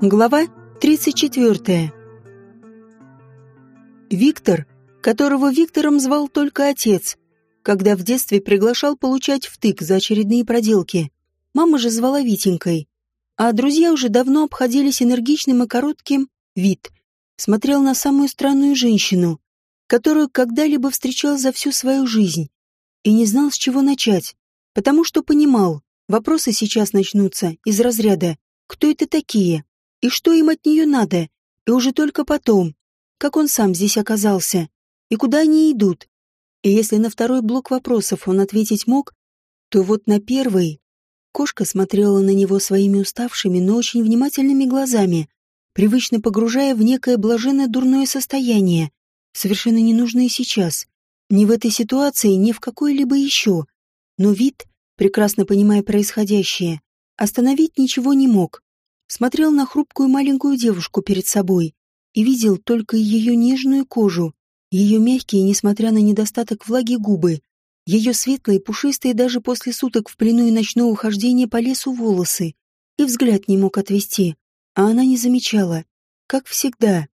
Глава 34. Виктор, которого Виктором звал только отец, когда в детстве приглашал получать втык за очередные проделки. Мама же звала Витенькой. А друзья уже давно обходились энергичным и коротким вид. Смотрел на самую странную женщину, которую когда-либо встречал за всю свою жизнь. И не знал, с чего начать, потому что понимал, вопросы сейчас начнутся из разряда «Кто это такие?» и что им от нее надо, и уже только потом, как он сам здесь оказался, и куда они идут. И если на второй блок вопросов он ответить мог, то вот на первый... Кошка смотрела на него своими уставшими, но очень внимательными глазами, привычно погружая в некое блаженное дурное состояние, совершенно ненужное сейчас, ни в этой ситуации, ни в какой-либо еще. Но вид, прекрасно понимая происходящее, остановить ничего не мог. Смотрел на хрупкую маленькую девушку перед собой и видел только ее нежную кожу, ее мягкие, несмотря на недостаток влаги, губы, ее светлые, пушистые даже после суток в плену и ночного хождения по лесу волосы. И взгляд не мог отвести, а она не замечала. Как всегда.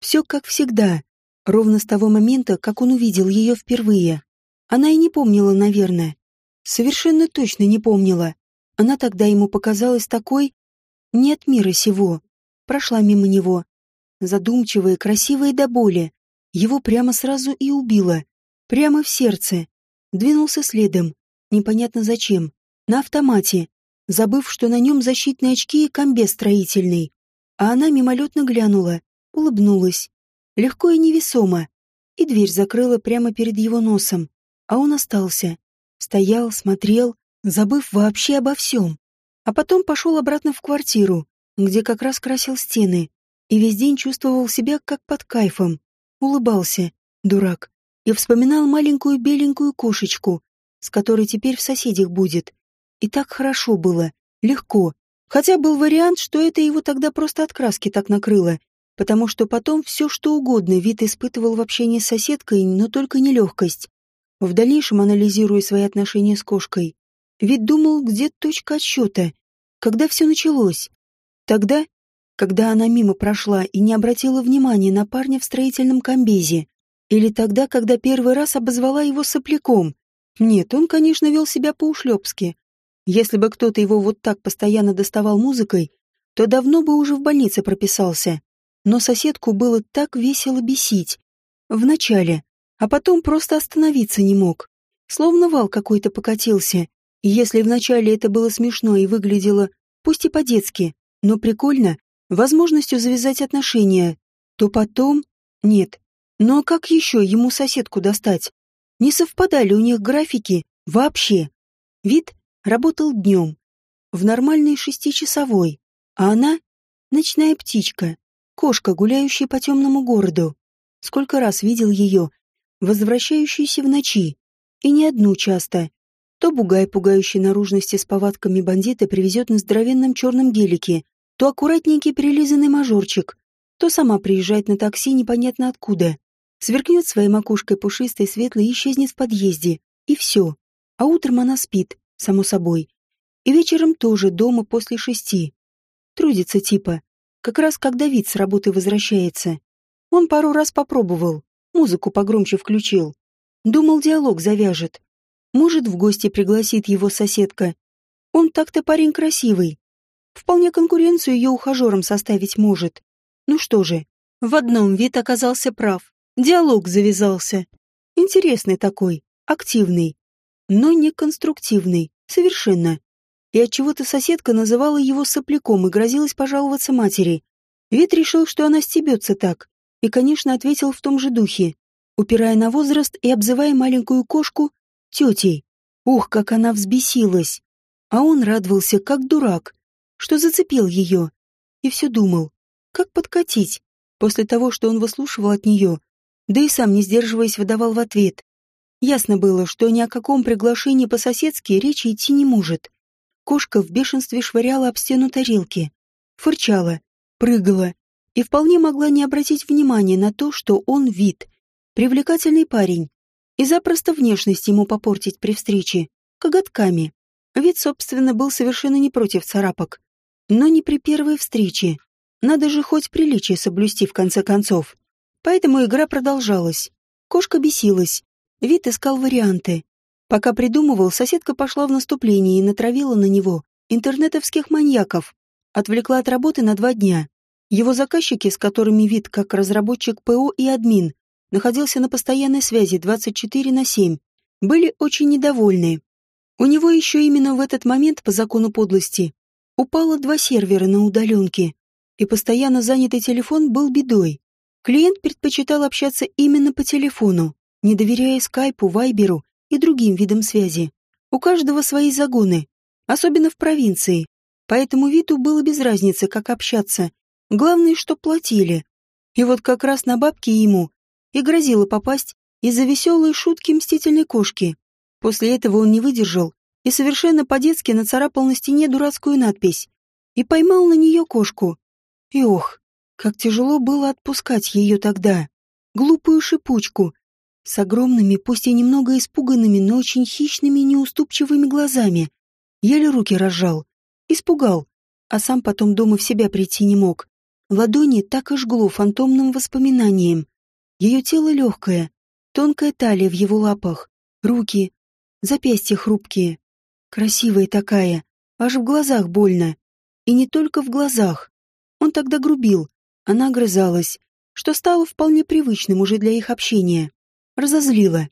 Все как всегда. Ровно с того момента, как он увидел ее впервые. Она и не помнила, наверное. Совершенно точно не помнила. Она тогда ему показалась такой... Не от мира сего. Прошла мимо него. Задумчивая, красивая до боли. Его прямо сразу и убила. Прямо в сердце. Двинулся следом. Непонятно зачем. На автомате. Забыв, что на нем защитные очки и комбез строительный. А она мимолетно глянула. Улыбнулась. Легко и невесомо. И дверь закрыла прямо перед его носом. А он остался. Стоял, смотрел, забыв вообще обо всем. А потом пошел обратно в квартиру, где как раз красил стены. И весь день чувствовал себя как под кайфом улыбался, дурак, и вспоминал маленькую беленькую кошечку, с которой теперь в соседях будет. И так хорошо было, легко. Хотя был вариант, что это его тогда просто от краски так накрыло, потому что потом все что угодно вид испытывал в общении с соседкой, но только не легкость. В дальнейшем, анализируя свои отношения с кошкой, вид думал, где точка отсчета, когда все началось. Тогда, когда она мимо прошла и не обратила внимания на парня в строительном комбезе. Или тогда, когда первый раз обозвала его сопляком. Нет, он, конечно, вел себя по-ушлепски. Если бы кто-то его вот так постоянно доставал музыкой, то давно бы уже в больнице прописался. Но соседку было так весело бесить. Вначале. А потом просто остановиться не мог. Словно вал какой-то покатился. И если вначале это было смешно и выглядело, пусть и по-детски, но прикольно, возможностью завязать отношения, то потом... Нет. Ну а как еще ему соседку достать? Не совпадали у них графики вообще. Вид работал днем, в нормальной шестичасовой, а она — ночная птичка, кошка, гуляющая по темному городу. Сколько раз видел ее, возвращающуюся в ночи, и не одну часто. То бугай, пугающий наружности с повадками бандита, привезет на здоровенном черном гелике, то аккуратненький прилизанный мажорчик, то сама приезжает на такси непонятно откуда. Сверкнет своей макушкой пушистой, светлой и исчезнет в подъезде. И все. А утром она спит, само собой. И вечером тоже дома после шести. Трудится типа. Как раз когда вид с работы возвращается. Он пару раз попробовал. Музыку погромче включил. Думал, диалог завяжет. Может, в гости пригласит его соседка. Он так-то парень красивый. Вполне конкуренцию ее ухажерам составить может. Ну что же, в одном вид оказался прав. Диалог завязался. Интересный такой, активный, но не конструктивный, совершенно. И отчего-то соседка называла его сопляком и грозилась пожаловаться матери. Вид решил, что она стебется так, и, конечно, ответил в том же духе, упирая на возраст и обзывая маленькую кошку тетей. Ух, как она взбесилась! А он радовался, как дурак что зацепил ее. И все думал, как подкатить, после того, что он выслушивал от нее, да и сам, не сдерживаясь, выдавал в ответ. Ясно было, что ни о каком приглашении по-соседски речи идти не может. Кошка в бешенстве швыряла об стену тарелки, фырчала, прыгала и вполне могла не обратить внимания на то, что он вид, привлекательный парень, и запросто внешность ему попортить при встрече, коготками. Вид, собственно, был совершенно не против царапок. Но не при первой встрече. Надо же хоть приличие соблюсти в конце концов. Поэтому игра продолжалась. Кошка бесилась. Вид искал варианты. Пока придумывал, соседка пошла в наступление и натравила на него интернетовских маньяков. Отвлекла от работы на два дня. Его заказчики, с которыми вид как разработчик ПО и админ, находился на постоянной связи 24 на 7, были очень недовольны. У него еще именно в этот момент, по закону подлости, упало два сервера на удаленке, и постоянно занятый телефон был бедой. Клиент предпочитал общаться именно по телефону, не доверяя скайпу, вайберу и другим видам связи. У каждого свои загоны, особенно в провинции, поэтому Виту было без разницы, как общаться. Главное, что платили. И вот как раз на бабки ему и грозило попасть из-за веселой шутки мстительной кошки. После этого он не выдержал и совершенно по-детски нацарапал на стене дурацкую надпись и поймал на нее кошку. И ох, как тяжело было отпускать ее тогда. Глупую шипучку, с огромными, пусть и немного испуганными, но очень хищными неуступчивыми глазами. Еле руки разжал. Испугал, а сам потом дома в себя прийти не мог. Ладони так и жгло фантомным воспоминанием. Ее тело легкое, тонкая талия в его лапах, руки, запястья хрупкие. Красивая такая, аж в глазах больно. И не только в глазах. Он тогда грубил, она огрызалась, что стало вполне привычным уже для их общения. Разозлила.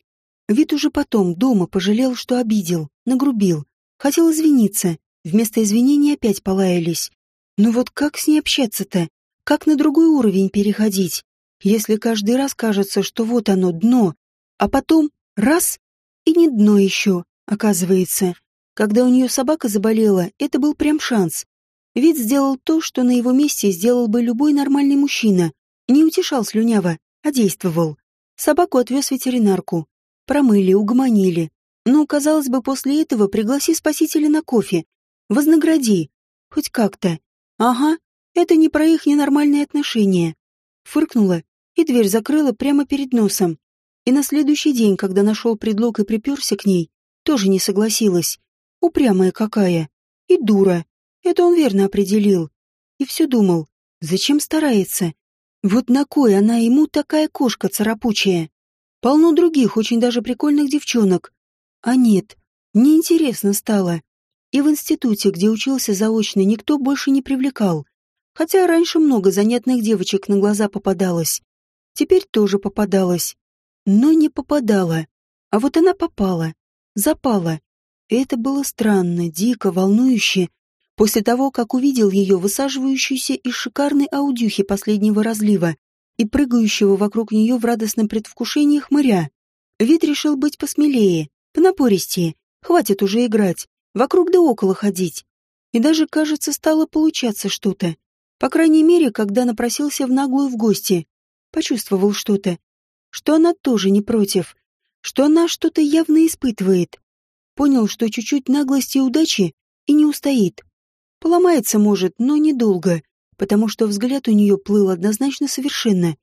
Вид уже потом, дома, пожалел, что обидел, нагрубил. Хотел извиниться. Вместо извинений опять полаялись. Ну вот как с ней общаться-то? Как на другой уровень переходить? Если каждый раз кажется, что вот оно, дно, а потом раз — и не дно еще, оказывается. Когда у нее собака заболела, это был прям шанс. Вид сделал то, что на его месте сделал бы любой нормальный мужчина. Не утешал слюняво, а действовал. Собаку отвез ветеринарку. Промыли, угомонили. Но, казалось бы, после этого пригласи спасителя на кофе. Вознагради. Хоть как-то. Ага, это не про их ненормальные отношения. Фыркнула и дверь закрыла прямо перед носом. И на следующий день, когда нашел предлог и приперся к ней, тоже не согласилась. Упрямая какая. И дура. Это он верно определил. И все думал, зачем старается? Вот на кой она ему такая кошка царапучая? Полно других, очень даже прикольных девчонок. А нет, неинтересно стало. И в институте, где учился заочно, никто больше не привлекал. Хотя раньше много занятных девочек на глаза попадалось. Теперь тоже попадалось. Но не попадала. А вот она попала. Запала. И это было странно, дико, волнующе, После того, как увидел ее высаживающуюся из шикарной аудюхи последнего разлива и прыгающего вокруг нее в радостном предвкушении хмыря, вид решил быть посмелее, понапористее, хватит уже играть, вокруг да около ходить. И даже, кажется, стало получаться что-то. По крайней мере, когда напросился в наглую в гости, почувствовал что-то, что она тоже не против, что она что-то явно испытывает. Понял, что чуть-чуть наглости и удачи и не устоит. Поломается, может, но недолго, потому что взгляд у нее плыл однозначно совершенно.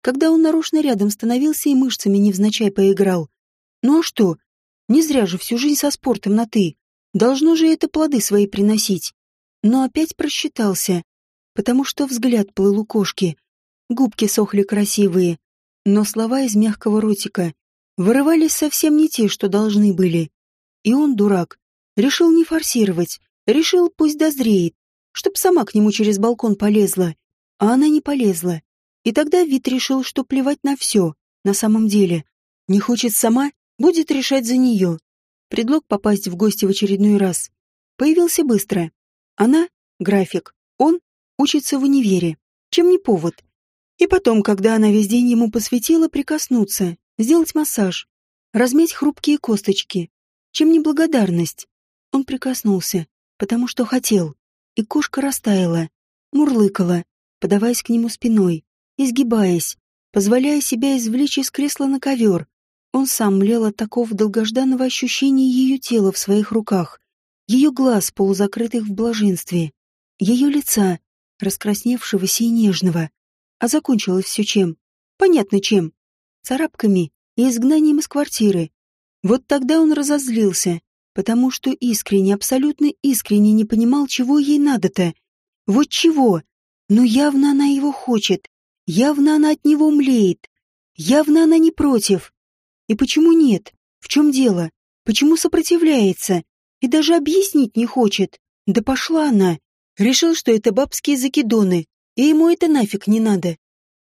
Когда он нарочно рядом становился и мышцами невзначай поиграл. Ну а что? Не зря же всю жизнь со спортом на «ты». Должно же это плоды свои приносить. Но опять просчитался, потому что взгляд плыл у кошки. Губки сохли красивые, но слова из мягкого ротика вырывались совсем не те, что должны были. И он, дурак, решил не форсировать, Решил, пусть дозреет, чтоб сама к нему через балкон полезла. А она не полезла. И тогда Вит решил, что плевать на все, на самом деле. Не хочет сама, будет решать за нее. Предлог попасть в гости в очередной раз. Появился быстро. Она — график, он учится в универе. Чем не повод? И потом, когда она весь день ему посвятила, прикоснуться, сделать массаж, размять хрупкие косточки. Чем не благодарность? Он прикоснулся потому что хотел. И кошка растаяла, мурлыкала, подаваясь к нему спиной, изгибаясь, позволяя себя извлечь из кресла на ковер. Он сам млел от такого долгожданного ощущения ее тела в своих руках, ее глаз, полузакрытых в блаженстве, ее лица, раскрасневшегося и нежного. А закончилось все чем? Понятно чем. Царапками и изгнанием из квартиры. Вот тогда он разозлился, потому что искренне, абсолютно искренне не понимал, чего ей надо-то. Вот чего? Но явно она его хочет, явно она от него млеет, явно она не против. И почему нет? В чем дело? Почему сопротивляется? И даже объяснить не хочет. Да пошла она. Решил, что это бабские закидоны, и ему это нафиг не надо.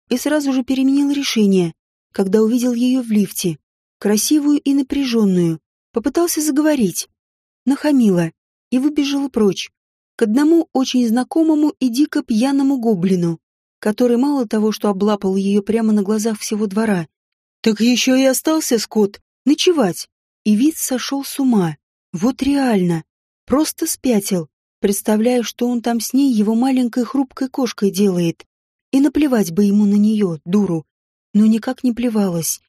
И сразу же переменил решение, когда увидел ее в лифте. Красивую и напряженную. Попытался заговорить. Нахамила и выбежала прочь. К одному очень знакомому и дико пьяному гоблину, который мало того, что облапал ее прямо на глазах всего двора, так еще и остался скот ночевать. И вид сошел с ума. Вот реально. Просто спятил, представляя, что он там с ней его маленькой хрупкой кошкой делает. И наплевать бы ему на нее, дуру. Но никак не плевалась.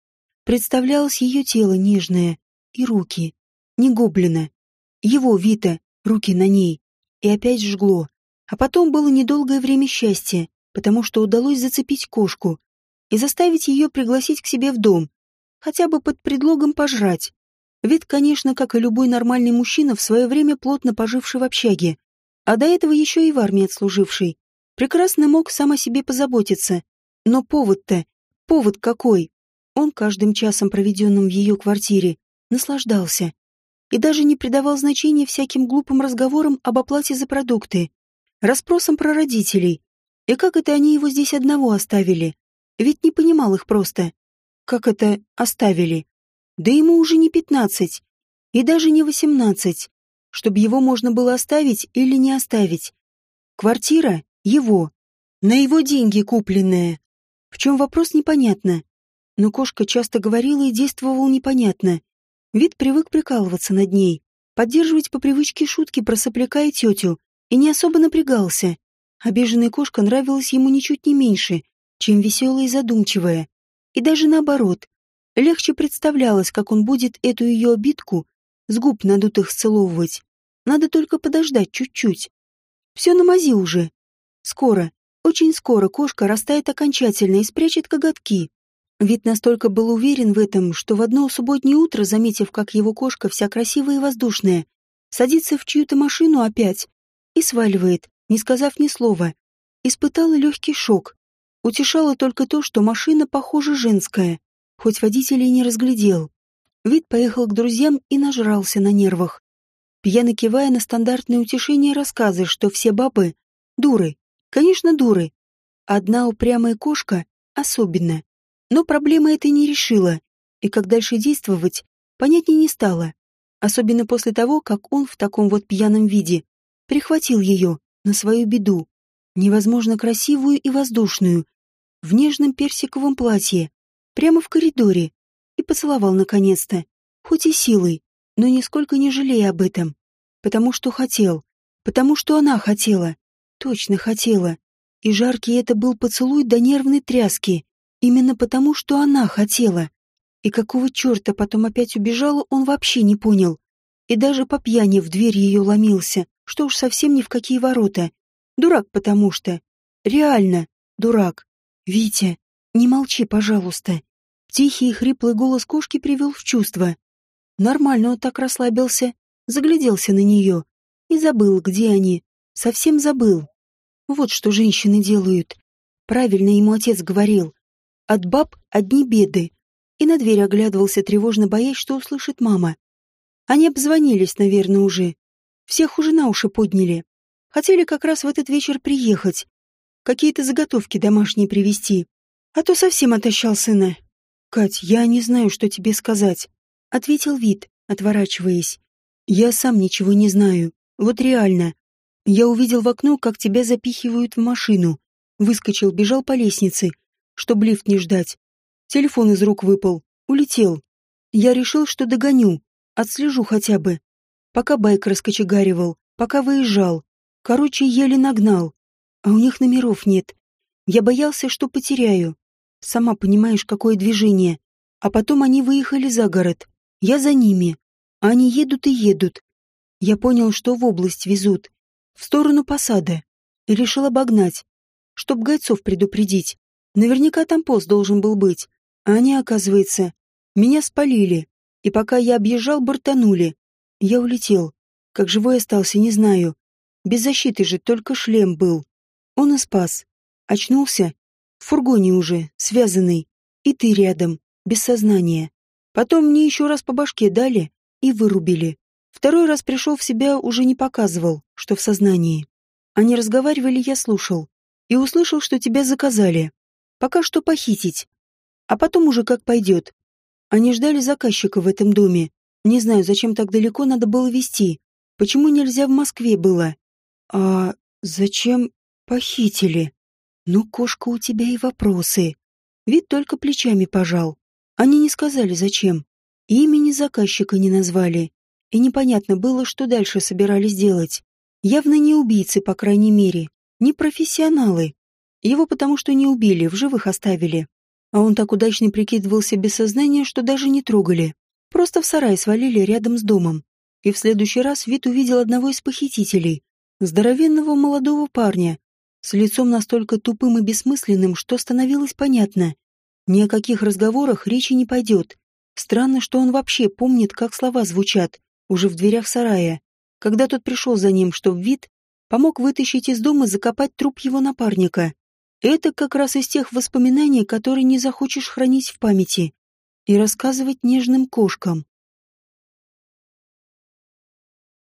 Представлялось ее тело нежное и руки. Не гоблина. Его, Вита, руки на ней. И опять жгло. А потом было недолгое время счастья, потому что удалось зацепить кошку, и заставить ее пригласить к себе в дом, хотя бы под предлогом пожрать. Вид, конечно, как и любой нормальный мужчина, в свое время плотно поживший в общаге, а до этого еще и в армии отслуживший, прекрасно мог сам о себе позаботиться. Но повод-то, повод какой? Он каждым часом, проведенным в ее квартире, наслаждался и даже не придавал значения всяким глупым разговорам об оплате за продукты, расспросам про родителей. И как это они его здесь одного оставили? Ведь не понимал их просто. Как это оставили? Да ему уже не пятнадцать. И даже не восемнадцать. Чтобы его можно было оставить или не оставить. Квартира — его. На его деньги купленная. В чем вопрос непонятно. Но кошка часто говорила и действовала непонятно. Вид привык прикалываться над ней, поддерживать по привычке шутки про сопляка и тетю, и не особо напрягался. Обиженная кошка нравилась ему ничуть не меньше, чем веселая и задумчивая. И даже наоборот. Легче представлялось, как он будет эту ее обидку с губ надутых сцеловывать. Надо только подождать чуть-чуть. Все на мази уже. Скоро, очень скоро кошка растает окончательно и спрячет коготки. Вид настолько был уверен в этом, что в одно субботнее утро, заметив, как его кошка вся красивая и воздушная, садится в чью-то машину опять и сваливает, не сказав ни слова, испытала легкий шок. Утешало только то, что машина, похоже, женская, хоть водитель и не разглядел. Вид поехал к друзьям и нажрался на нервах. Пьяно кивая на стандартные утешения рассказы, что все бабы — дуры. Конечно, дуры. Одна упрямая кошка — особенно. Но проблема этой не решила, и как дальше действовать, понятнее не стало. Особенно после того, как он в таком вот пьяном виде прихватил ее на свою беду, невозможно красивую и воздушную, в нежном персиковом платье, прямо в коридоре, и поцеловал наконец-то, хоть и силой, но нисколько не жалея об этом, потому что хотел, потому что она хотела, точно хотела, и жаркий это был поцелуй до нервной тряски, именно потому, что она хотела. И какого черта потом опять убежала, он вообще не понял. И даже по пьяни в дверь ее ломился, что уж совсем ни в какие ворота. Дурак потому что. Реально, дурак. «Витя, не молчи, пожалуйста». Тихий и хриплый голос кошки привел в чувство. Нормально он так расслабился, загляделся на нее и забыл, где они. Совсем забыл. Вот что женщины делают. Правильно ему отец говорил. От баб одни беды. И на дверь оглядывался, тревожно боясь, что услышит мама. Они обзвонились, наверное, уже. Всех уже на уши подняли. Хотели как раз в этот вечер приехать какие-то заготовки домашние привезти. А то совсем отощал сына. Кать, я не знаю, что тебе сказать, ответил вид, отворачиваясь. Я сам ничего не знаю. Вот реально. Я увидел в окно, как тебя запихивают в машину. Выскочил, бежал по лестнице, чтобы лифт не ждать. Телефон из рук выпал, улетел. Я решил, что догоню, отслежу хотя бы. Пока байк раскочегаривал, пока выезжал. Короче, еле нагнал. А у них номеров нет. Я боялся, что потеряю. Сама понимаешь, какое движение. А потом они выехали за город. Я за ними. А они едут и едут. Я понял, что в область везут. В сторону посада. И решил обогнать. Чтоб гайцов предупредить. Наверняка там пост должен был быть. А они, оказывается, меня спалили. И пока я объезжал, бортанули. Я улетел. Как живой остался, не знаю. Без защиты же, только шлем был. Он и спас. Очнулся. В фургоне уже, связанный. И ты рядом, без сознания. Потом мне еще раз по башке дали и вырубили. Второй раз пришел в себя, уже не показывал, что в сознании. Они разговаривали, я слушал. И услышал, что тебя заказали. Пока что похитить. А потом уже как пойдет. Они ждали заказчика в этом доме. Не знаю, зачем так далеко надо было везти. Почему нельзя в Москве было? А зачем похитили? Ну, кошка, у тебя и вопросы. Вид только плечами пожал. Они не сказали, зачем. Имени заказчика не назвали. И непонятно было, что дальше собирались делать. Явно не убийцы, по крайней мере. Не профессионалы. Его потому что не убили, в живых оставили. А он так удачно прикидывался без сознания, что даже не трогали. Просто в сарай свалили рядом с домом. И в следующий раз Вит увидел одного из похитителей. Здоровенного молодого парня. С лицом настолько тупым и бессмысленным, что становилось понятно. Ни о каких разговорах речи не пойдет. Странно, что он вообще помнит, как слова звучат, уже в дверях сарая. Когда тот пришел за ним, чтоб Вит помог вытащить из дома закопать труп его напарника. Это как раз из тех воспоминаний, которые не захочешь хранить в памяти и рассказывать нежным кошкам.